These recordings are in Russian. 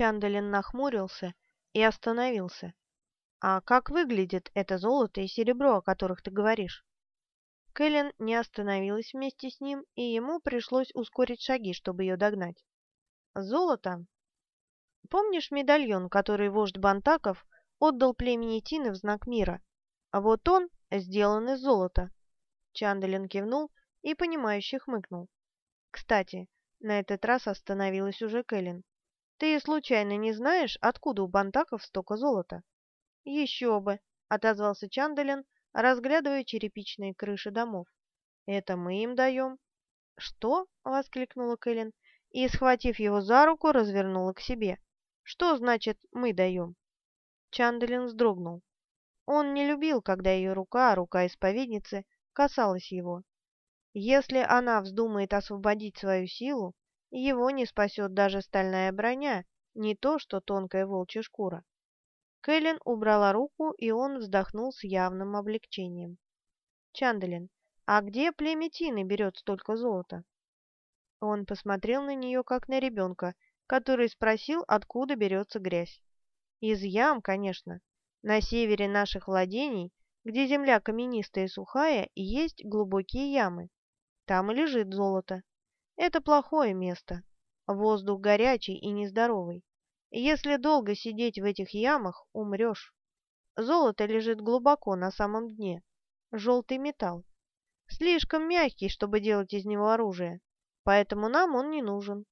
Чандалин нахмурился и остановился. «А как выглядит это золото и серебро, о которых ты говоришь?» Кэлен не остановилась вместе с ним, и ему пришлось ускорить шаги, чтобы ее догнать. «Золото? Помнишь медальон, который вождь Бантаков отдал племени Тины в знак мира? А вот он сделан из золота». Чандалин кивнул и, понимающе хмыкнул. «Кстати, на этот раз остановилась уже Кэлен. Ты случайно не знаешь, откуда у бантаков столько золота? Еще бы, отозвался Чандалин, разглядывая черепичные крыши домов. Это мы им даем. Что? воскликнула Кэлен и, схватив его за руку, развернула к себе. Что значит «мы даем»? Чандалин вздрогнул. Он не любил, когда ее рука, рука исповедницы, касалась его. Если она вздумает освободить свою силу, его не спасет даже стальная броня, не то что тонкая волчья шкура. Кэлен убрала руку, и он вздохнул с явным облегчением. «Чандалин, а где племя Тины берет столько золота?» Он посмотрел на нее, как на ребенка, который спросил, откуда берется грязь. «Из ям, конечно. На севере наших владений, где земля каменистая и сухая, есть глубокие ямы. Там и лежит золото. Это плохое место. Воздух горячий и нездоровый. Если долго сидеть в этих ямах, умрешь. Золото лежит глубоко на самом дне. Желтый металл. Слишком мягкий, чтобы делать из него оружие. Поэтому нам он не нужен.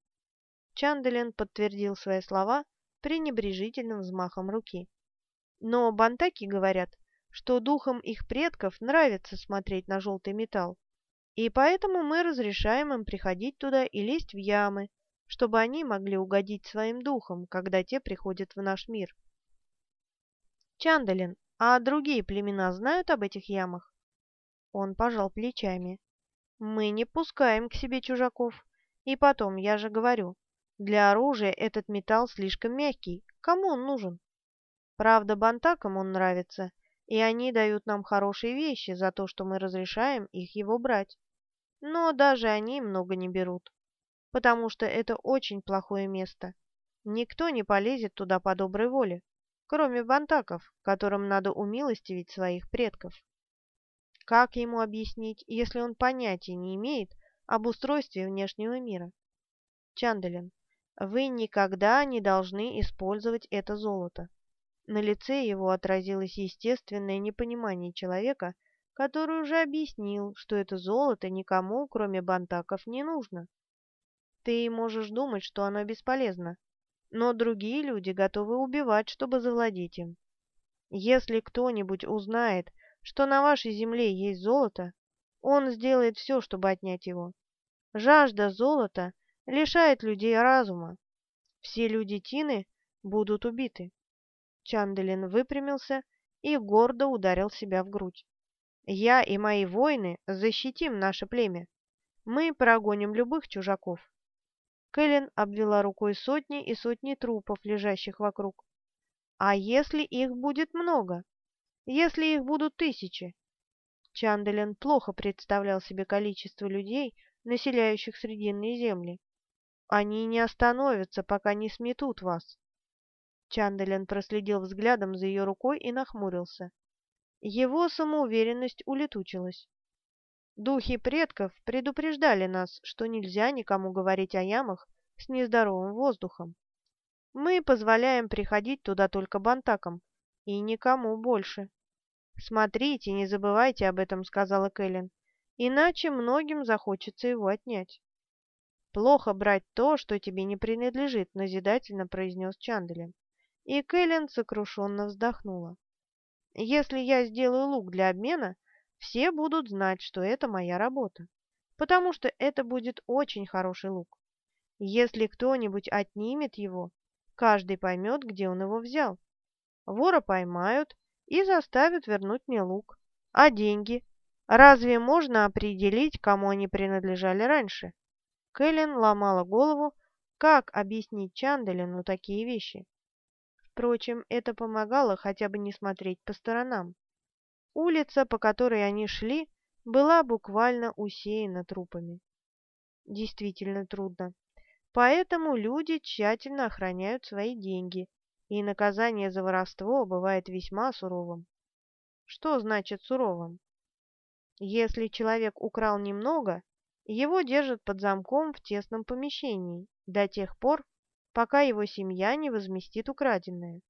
Чандалин подтвердил свои слова пренебрежительным взмахом руки. Но бантаки говорят, что духам их предков нравится смотреть на желтый металл, и поэтому мы разрешаем им приходить туда и лезть в ямы, чтобы они могли угодить своим духам, когда те приходят в наш мир. Чандалин, а другие племена знают об этих ямах? Он пожал плечами. Мы не пускаем к себе чужаков. И потом, я же говорю, для оружия этот металл слишком мягкий. Кому он нужен? Правда, бантакам он нравится, и они дают нам хорошие вещи за то, что мы разрешаем их его брать. Но даже они много не берут, потому что это очень плохое место. Никто не полезет туда по доброй воле, кроме бантаков, которым надо умилостивить своих предков. Как ему объяснить, если он понятия не имеет об устройстве внешнего мира? Чандалин, вы никогда не должны использовать это золото. На лице его отразилось естественное непонимание человека, который уже объяснил, что это золото никому, кроме бантаков, не нужно. Ты можешь думать, что оно бесполезно, но другие люди готовы убивать, чтобы завладеть им. Если кто-нибудь узнает, что на вашей земле есть золото, он сделает все, чтобы отнять его. Жажда золота лишает людей разума. Все люди Тины будут убиты. Чанделин выпрямился и гордо ударил себя в грудь. Я и мои воины защитим наше племя. Мы прогоним любых чужаков. Кэлен обвела рукой сотни и сотни трупов, лежащих вокруг. А если их будет много? Если их будут тысячи? Чанделен плохо представлял себе количество людей, населяющих Срединные земли. Они не остановятся, пока не сметут вас. Чанделен проследил взглядом за ее рукой и нахмурился. Его самоуверенность улетучилась. Духи предков предупреждали нас, что нельзя никому говорить о ямах с нездоровым воздухом. Мы позволяем приходить туда только бантакам, и никому больше. «Смотрите, не забывайте об этом», — сказала Кэлен, «иначе многим захочется его отнять». «Плохо брать то, что тебе не принадлежит», — назидательно произнес Чанделин. И Кэлен сокрушенно вздохнула. Если я сделаю лук для обмена, все будут знать, что это моя работа, потому что это будет очень хороший лук. Если кто-нибудь отнимет его, каждый поймет, где он его взял. Вора поймают и заставят вернуть мне лук. А деньги? Разве можно определить, кому они принадлежали раньше? Кэлен ломала голову, как объяснить Чанделину такие вещи. Впрочем, это помогало хотя бы не смотреть по сторонам. Улица, по которой они шли, была буквально усеяна трупами. Действительно трудно. Поэтому люди тщательно охраняют свои деньги, и наказание за воровство бывает весьма суровым. Что значит суровым? Если человек украл немного, его держат под замком в тесном помещении до тех пор, пока его семья не возместит украденное.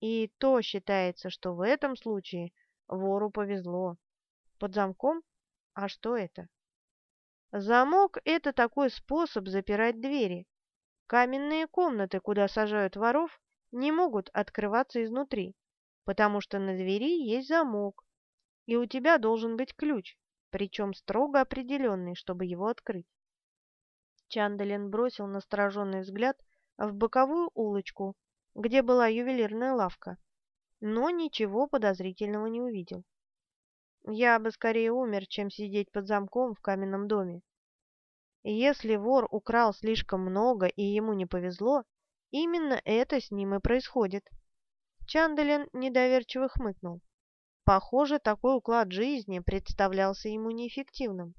И то считается, что в этом случае вору повезло. Под замком? А что это? Замок – это такой способ запирать двери. Каменные комнаты, куда сажают воров, не могут открываться изнутри, потому что на двери есть замок, и у тебя должен быть ключ, причем строго определенный, чтобы его открыть. Чандалин бросил настороженный взгляд в боковую улочку, где была ювелирная лавка, но ничего подозрительного не увидел. Я бы скорее умер, чем сидеть под замком в каменном доме. Если вор украл слишком много и ему не повезло, именно это с ним и происходит. Чандалин недоверчиво хмыкнул. Похоже, такой уклад жизни представлялся ему неэффективным.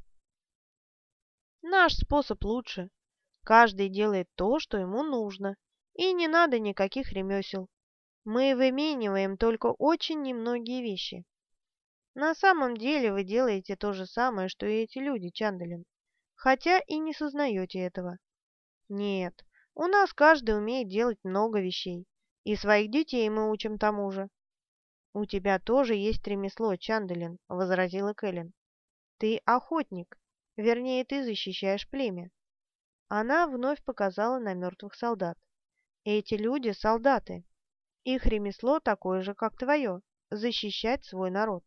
Наш способ лучше. Каждый делает то, что ему нужно, и не надо никаких ремесел. Мы вымениваем только очень немногие вещи. На самом деле вы делаете то же самое, что и эти люди, Чандалин, хотя и не сознаете этого. Нет, у нас каждый умеет делать много вещей, и своих детей мы учим тому же. «У тебя тоже есть ремесло, Чандалин», — возразила Кэлен. «Ты охотник, вернее, ты защищаешь племя». Она вновь показала на мертвых солдат. «Эти люди — солдаты. Их ремесло такое же, как твое — защищать свой народ.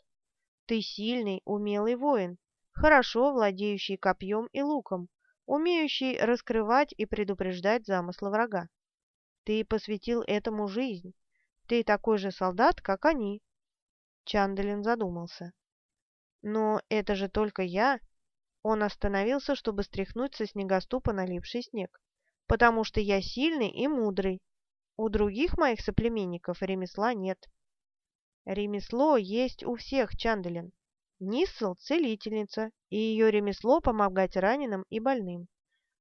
Ты сильный, умелый воин, хорошо владеющий копьем и луком, умеющий раскрывать и предупреждать замыслы врага. Ты посвятил этому жизнь. Ты такой же солдат, как они. Чандалин задумался. Но это же только я. Он остановился, чтобы стряхнуть со снегоступа налипший снег. Потому что я сильный и мудрый. У других моих соплеменников ремесла нет. Ремесло есть у всех, Чандалин. Ниссел – целительница, и ее ремесло – помогать раненым и больным.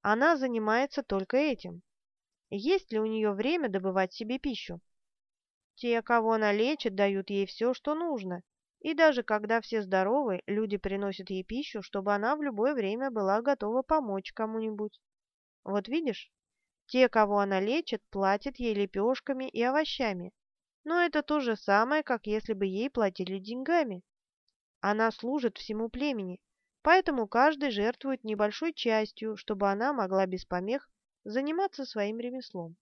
Она занимается только этим. Есть ли у нее время добывать себе пищу? Те, кого она лечит, дают ей все, что нужно. И даже когда все здоровы, люди приносят ей пищу, чтобы она в любое время была готова помочь кому-нибудь. Вот видишь, те, кого она лечит, платят ей лепешками и овощами, но это то же самое, как если бы ей платили деньгами. Она служит всему племени, поэтому каждый жертвует небольшой частью, чтобы она могла без помех заниматься своим ремеслом.